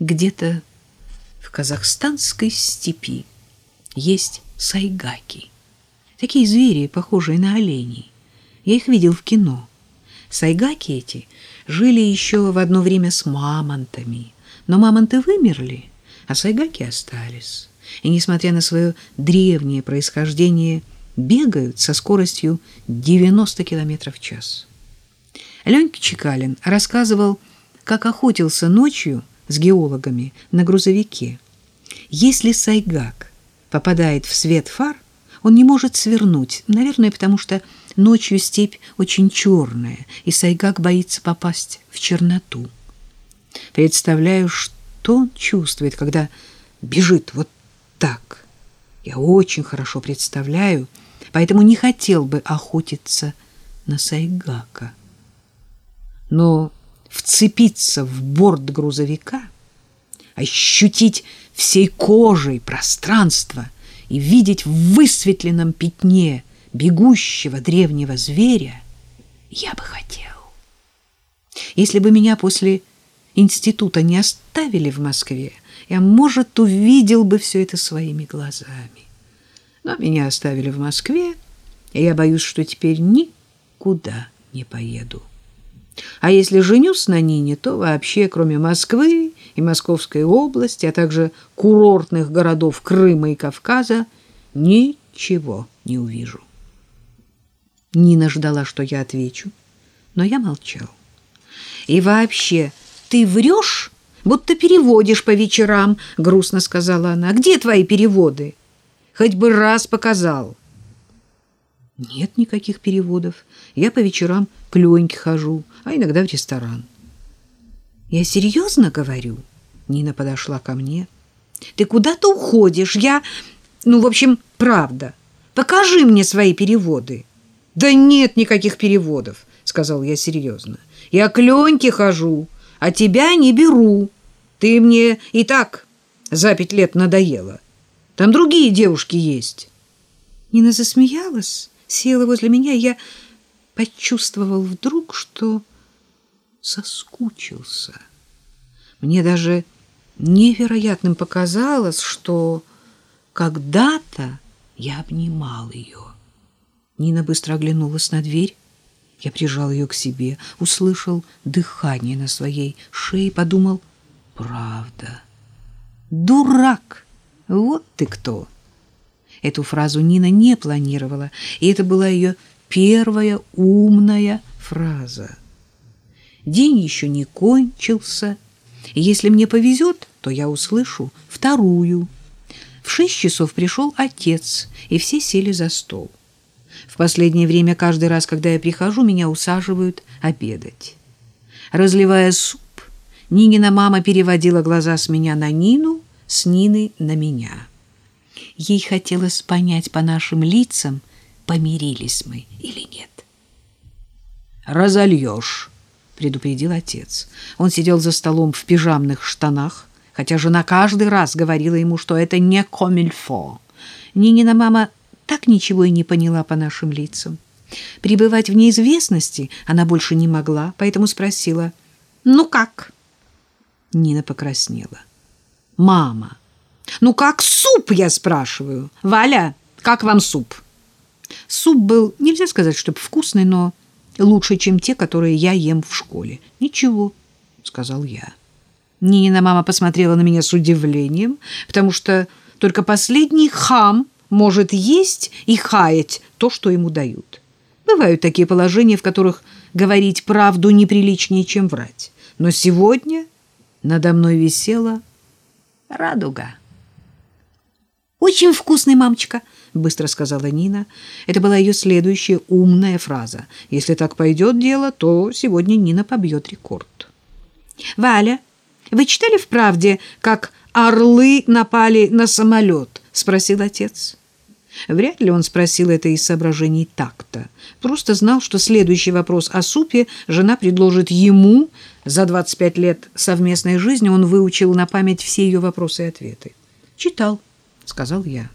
Где-то в казахстанской степи есть сайгаки. Такие звери, похожие на оленей. Я их видел в кино. Сайгаки эти жили еще в одно время с мамонтами. Но мамонты вымерли, а сайгаки остались. И, несмотря на свое древнее происхождение, бегают со скоростью 90 км в час. Ленька Чекалин рассказывал, как охотился ночью с геологами на грузовике. Если сайгак попадает в свет фар, он не может свернуть, наверное, потому что ночью степь очень черная, и сайгак боится попасть в черноту. Представляю, что он чувствует, когда бежит вот так. Я очень хорошо представляю, поэтому не хотел бы охотиться на сайгака. Но вцепиться в борт грузовика, ощутить всей кожей пространство и видеть в высветленном пятне бегущего древнего зверя я бы хотел. Если бы меня после института не оставили в Москве, я, может, увидел бы все это своими глазами. Но меня оставили в Москве, и я боюсь, что теперь никуда не поеду. А если женюсь на Нине, то вообще, кроме Москвы и Московской области, а также курортных городов Крыма и Кавказа, ничего не увижу. Нина ждала, что я отвечу, но я молчал. И вообще, ты врешь, будто переводишь по вечерам, грустно сказала она. Где твои переводы? Хоть бы раз показал. Нет никаких переводов. Я по вечерам к Леньке хожу, а иногда в ресторан. Я серьезно говорю? Нина подошла ко мне. Ты куда-то уходишь. Я, ну, в общем, правда. Покажи мне свои переводы. Да нет никаких переводов, сказал я серьезно. Я к Леньке хожу, а тебя не беру. Ты мне и так за пять лет надоела. Там другие девушки есть. Нина засмеялась села возле меня, я почувствовал вдруг, что соскучился. Мне даже невероятным показалось, что когда-то я обнимал ее. Нина быстро оглянулась на дверь. Я прижал ее к себе, услышал дыхание на своей шее, подумал, правда. Дурак! Вот ты кто! Эту фразу Нина не планировала, и это была ее первая умная фраза. День еще не кончился, и если мне повезет, то я услышу вторую. В шесть часов пришел отец, и все сели за стол. В последнее время каждый раз, когда я прихожу, меня усаживают обедать. Разливая суп, Нинина мама переводила глаза с меня на Нину, с Нины на меня. Ей хотелось понять по нашим лицам, помирились мы или нет. «Разольешь», — предупредил отец. Он сидел за столом в пижамных штанах, хотя жена каждый раз говорила ему, что это не комильфо. Нинина мама так ничего и не поняла по нашим лицам. Пребывать в неизвестности она больше не могла, поэтому спросила, «Ну как?» Нина покраснела. «Мама, ну как суп, я спрашиваю. Валя, как вам суп? Суп был, нельзя сказать, чтобы вкусный, но лучше, чем те, которые я ем в школе. Ничего, сказал я. Нинина мама посмотрела на меня с удивлением, потому что только последний хам может есть и хаять то, что ему дают. Бывают такие положения, в которых говорить правду неприличнее, чем врать. Но сегодня надо мной висела радуга. Очень вкусный, мамочка, быстро сказала Нина. Это была ее следующая умная фраза. Если так пойдет дело, то сегодня Нина побьет рекорд. Валя, вы читали в правде, как орлы напали на самолет? спросил отец. Вряд ли он спросил это из соображений такта. Просто знал, что следующий вопрос о супе жена предложит ему. За 25 лет совместной жизни он выучил на память все ее вопросы и ответы. Читал сказал я.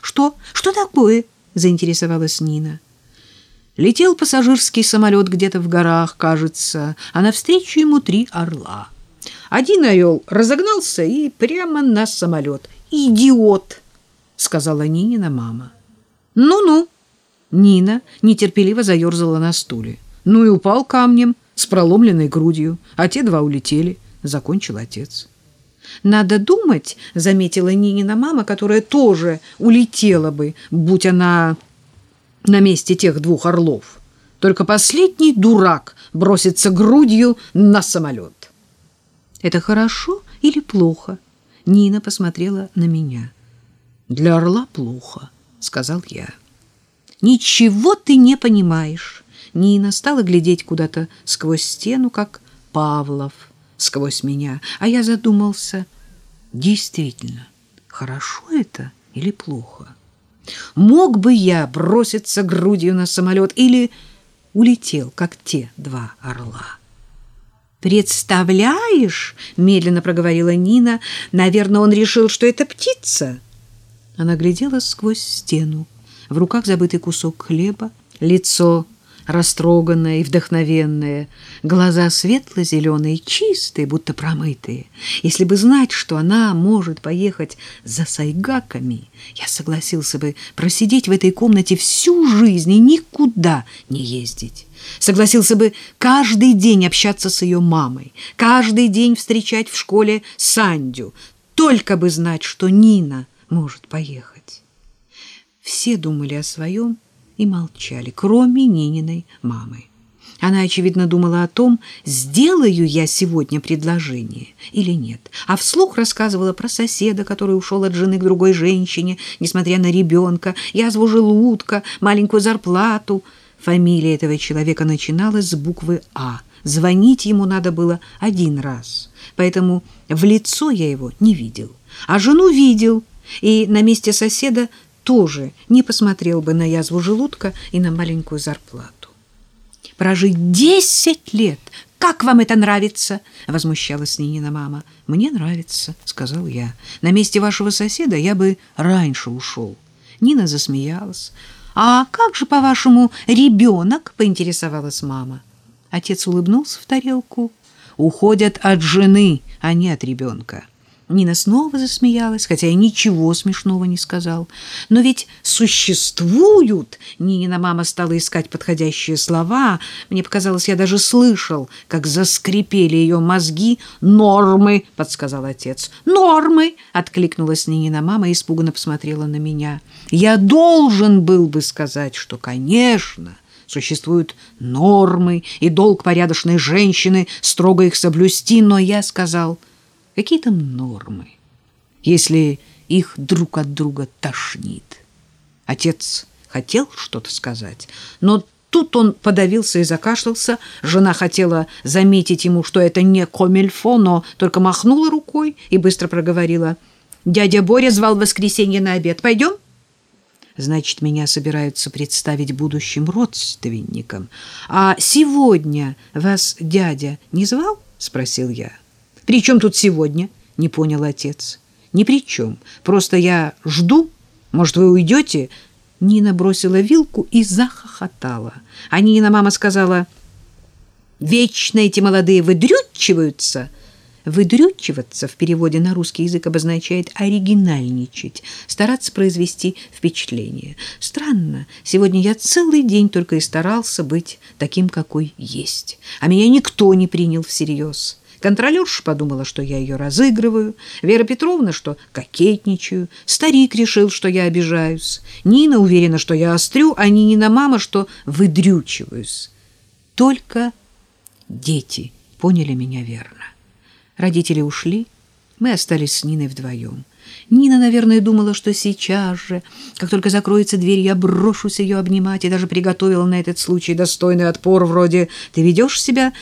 Что? Что такое? заинтересовалась Нина. Летел пассажирский самолет где-то в горах, кажется, а навстречу ему три орла. Один орел разогнался и прямо на самолет. «Идиот!» — сказала Нинина мама. «Ну-ну!» Нина нетерпеливо заерзала на стуле. Ну и упал камнем с проломленной грудью, а те два улетели, — закончил отец. Надо думать, — заметила Нинина мама, которая тоже улетела бы, будь она на месте тех двух орлов. Только последний дурак бросится грудью на самолет. Это хорошо или плохо? Нина посмотрела на меня. Для орла плохо, сказал я. Ничего ты не понимаешь. Нина стала глядеть куда-то сквозь стену, как Павлов сквозь меня, а я задумался, действительно, хорошо это или плохо? Мог бы я броситься грудью на самолет или улетел, как те два орла? «Представляешь?» — медленно проговорила Нина. «Наверное, он решил, что это птица». Она глядела сквозь стену. В руках забытый кусок хлеба, лицо растроганная и вдохновенная, глаза светло-зеленые, чистые, будто промытые. Если бы знать, что она может поехать за сайгаками, я согласился бы просидеть в этой комнате всю жизнь и никуда не ездить. Согласился бы каждый день общаться с ее мамой, каждый день встречать в школе Сандю, только бы знать, что Нина может поехать. Все думали о своем, и молчали, кроме Нининой мамы. Она, очевидно, думала о том, сделаю я сегодня предложение или нет, а вслух рассказывала про соседа, который ушел от жены к другой женщине, несмотря на ребенка, язву желудка, маленькую зарплату. Фамилия этого человека начиналась с буквы «А». Звонить ему надо было один раз, поэтому в лицо я его не видел, а жену видел, и на месте соседа тоже не посмотрел бы на язву желудка и на маленькую зарплату. Прожить десять лет, как вам это нравится? возмущалась Нинина мама. Мне нравится, сказал я. На месте вашего соседа я бы раньше ушел. Нина засмеялась. А как же, по-вашему, ребенок? поинтересовалась мама. Отец улыбнулся в тарелку. Уходят от жены, а не от ребенка. Нина снова засмеялась, хотя и ничего смешного не сказал. Но ведь существуют... Нинина мама стала искать подходящие слова. Мне показалось, я даже слышал, как заскрипели ее мозги. «Нормы», — подсказал отец. «Нормы», — откликнулась Нинина мама и испуганно посмотрела на меня. «Я должен был бы сказать, что, конечно...» Существуют нормы, и долг порядочной женщины строго их соблюсти, но я сказал Какие там нормы, если их друг от друга тошнит? Отец хотел что-то сказать, но тут он подавился и закашлялся. Жена хотела заметить ему, что это не комильфо, но только махнула рукой и быстро проговорила. «Дядя Боря звал в воскресенье на обед. Пойдем?» Значит, меня собираются представить будущим родственникам. А сегодня вас дядя не звал? спросил я. При чем тут сегодня? Не понял отец. Ни при чем. Просто я жду. Может, вы уйдете? Нина бросила вилку и захохотала. А Нина мама сказала, «Вечно эти молодые выдрючиваются». Выдрючиваться в переводе на русский язык обозначает оригинальничать, стараться произвести впечатление. Странно, сегодня я целый день только и старался быть таким, какой есть, а меня никто не принял всерьез. Контролерша подумала, что я ее разыгрываю, Вера Петровна, что кокетничаю, старик решил, что я обижаюсь, Нина уверена, что я острю, а Нинина мама, что выдрючиваюсь. Только дети поняли меня верно. Родители ушли, мы остались с Ниной вдвоем. Нина, наверное, думала, что сейчас же, как только закроется дверь, я брошусь ее обнимать и даже приготовила на этот случай достойный отпор вроде «ты ведешь себя...»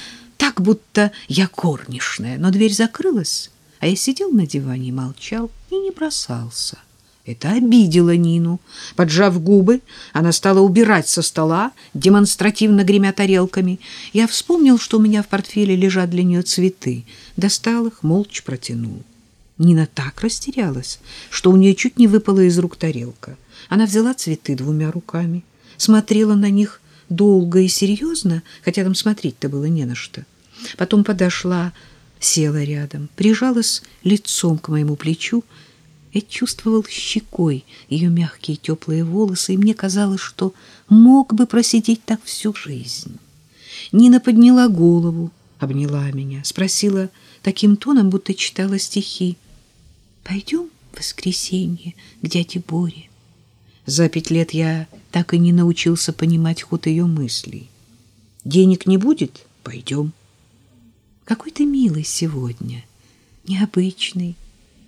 так, будто я корнишная. Но дверь закрылась, а я сидел на диване и молчал, и не бросался. Это обидело Нину. Поджав губы, она стала убирать со стола, демонстративно гремя тарелками. Я вспомнил, что у меня в портфеле лежат для нее цветы. Достал их, молча протянул. Нина так растерялась, что у нее чуть не выпала из рук тарелка. Она взяла цветы двумя руками, смотрела на них долго и серьезно, хотя там смотреть-то было не на что. Потом подошла села рядом, прижалась лицом к моему плечу. Я чувствовал щекой ее мягкие теплые волосы, и мне казалось, что мог бы просидеть так всю жизнь. Нина подняла голову, обняла меня, спросила таким тоном, будто читала стихи. «Пойдем в воскресенье к дяде Боре?» За пять лет я так и не научился понимать ход ее мыслей. «Денег не будет? Пойдем». «Какой ты милый сегодня, необычный».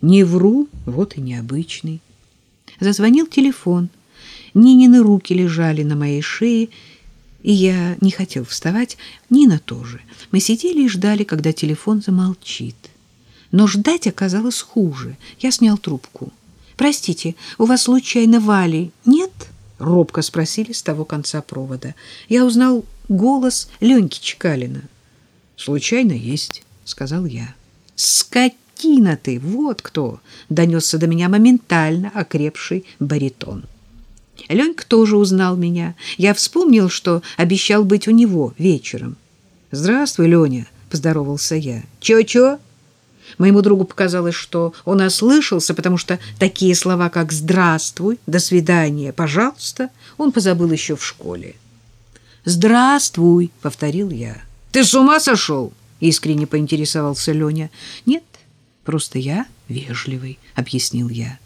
«Не вру, вот и необычный». Зазвонил телефон. Нинины руки лежали на моей шее, и я не хотел вставать, Нина тоже. Мы сидели и ждали, когда телефон замолчит. Но ждать оказалось хуже. Я снял трубку. «Простите, у вас случайно Вали нет?» — робко спросили с того конца провода. Я узнал голос Леньки Чекалина. «Случайно есть», — сказал я. «Скотина ты! Вот кто!» — донесся до меня моментально окрепший баритон. Ленька тоже узнал меня. Я вспомнил, что обещал быть у него вечером. «Здравствуй, Леня», — поздоровался я. «Чё-чё?» Моему другу показалось, что он ослышался, потому что такие слова, как «здравствуй», «до свидания», «пожалуйста» он позабыл еще в школе. «Здравствуй», — повторил я. «Ты с ума сошел?» — искренне поинтересовался Леня. «Нет, просто я вежливый», — объяснил я.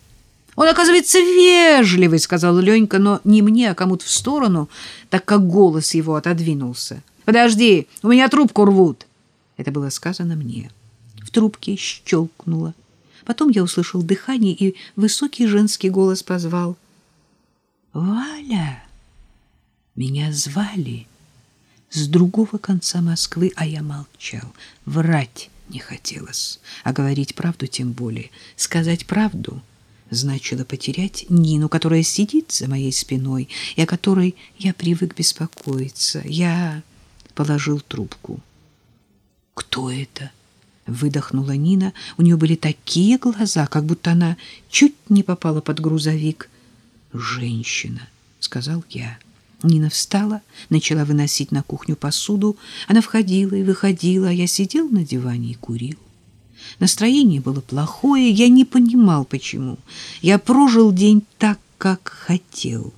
Он, оказывается, вежливый, сказал Ленька, но не мне, а кому-то в сторону, так как голос его отодвинулся. Подожди, у меня трубку рвут. Это было сказано мне. В трубке щелкнуло. Потом я услышал дыхание, и высокий женский голос позвал. «Валя!» Меня звали с другого конца Москвы, а я молчал. Врать не хотелось, а говорить правду тем более. Сказать правду — значило потерять Нину, которая сидит за моей спиной и о которой я привык беспокоиться. Я положил трубку. «Кто это?» — выдохнула Нина. У нее были такие глаза, как будто она чуть не попала под грузовик. «Женщина», — сказал я. Нина встала, начала выносить на кухню посуду. Она входила и выходила, а я сидел на диване и курил. Настроение было плохое, я не понимал, почему. Я прожил день так, как хотел.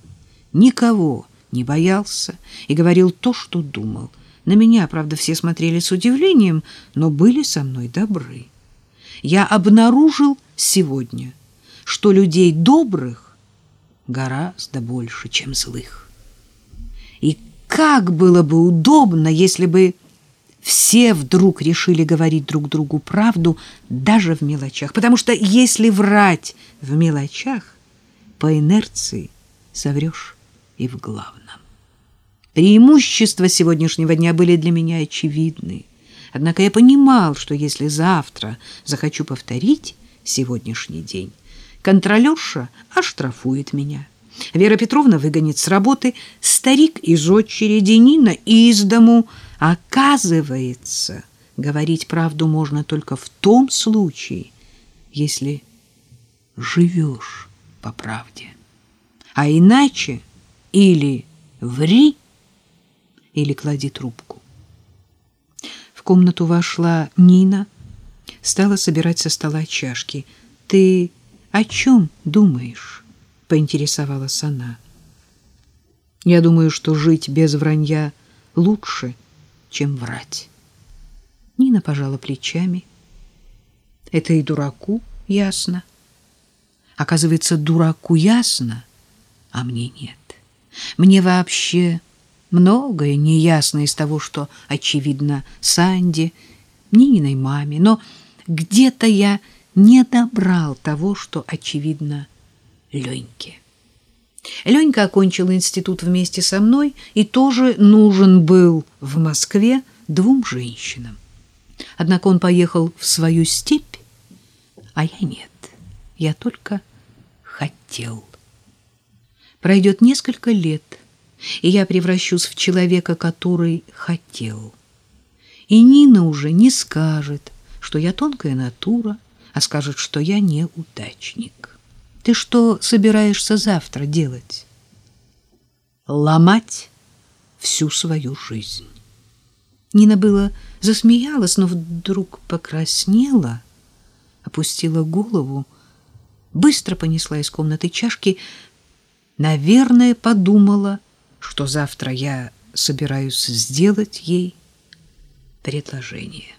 Никого не боялся и говорил то, что думал. На меня, правда, все смотрели с удивлением, но были со мной добры. Я обнаружил сегодня, что людей добрых гораздо больше, чем злых. И как было бы удобно, если бы все вдруг решили говорить друг другу правду даже в мелочах. Потому что если врать в мелочах, по инерции соврешь и в главном. Преимущества сегодняшнего дня были для меня очевидны. Однако я понимал, что если завтра захочу повторить сегодняшний день, контролерша оштрафует меня. Вера Петровна выгонит с работы, старик из очереди, Нина из дому – Оказывается, говорить правду можно только в том случае, если живешь по правде. А иначе или ври, или клади трубку. В комнату вошла Нина, стала собирать со стола чашки. «Ты о чем думаешь?» — поинтересовалась она. «Я думаю, что жить без вранья лучше, чем врать. Нина пожала плечами. Это и дураку ясно. Оказывается, дураку ясно, а мне нет. Мне вообще многое неясно из того, что очевидно Санде, Нининой маме, но где-то я не добрал того, что очевидно Леньке. Ленька окончил институт вместе со мной и тоже нужен был в Москве двум женщинам. Однако он поехал в свою степь, а я нет. Я только хотел. Пройдет несколько лет, и я превращусь в человека, который хотел. И Нина уже не скажет, что я тонкая натура, а скажет, что я неудачник. Ты что собираешься завтра делать? Ломать всю свою жизнь. Нина было засмеялась, но вдруг покраснела, опустила голову, быстро понесла из комнаты чашки, наверное, подумала, что завтра я собираюсь сделать ей предложение.